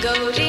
Go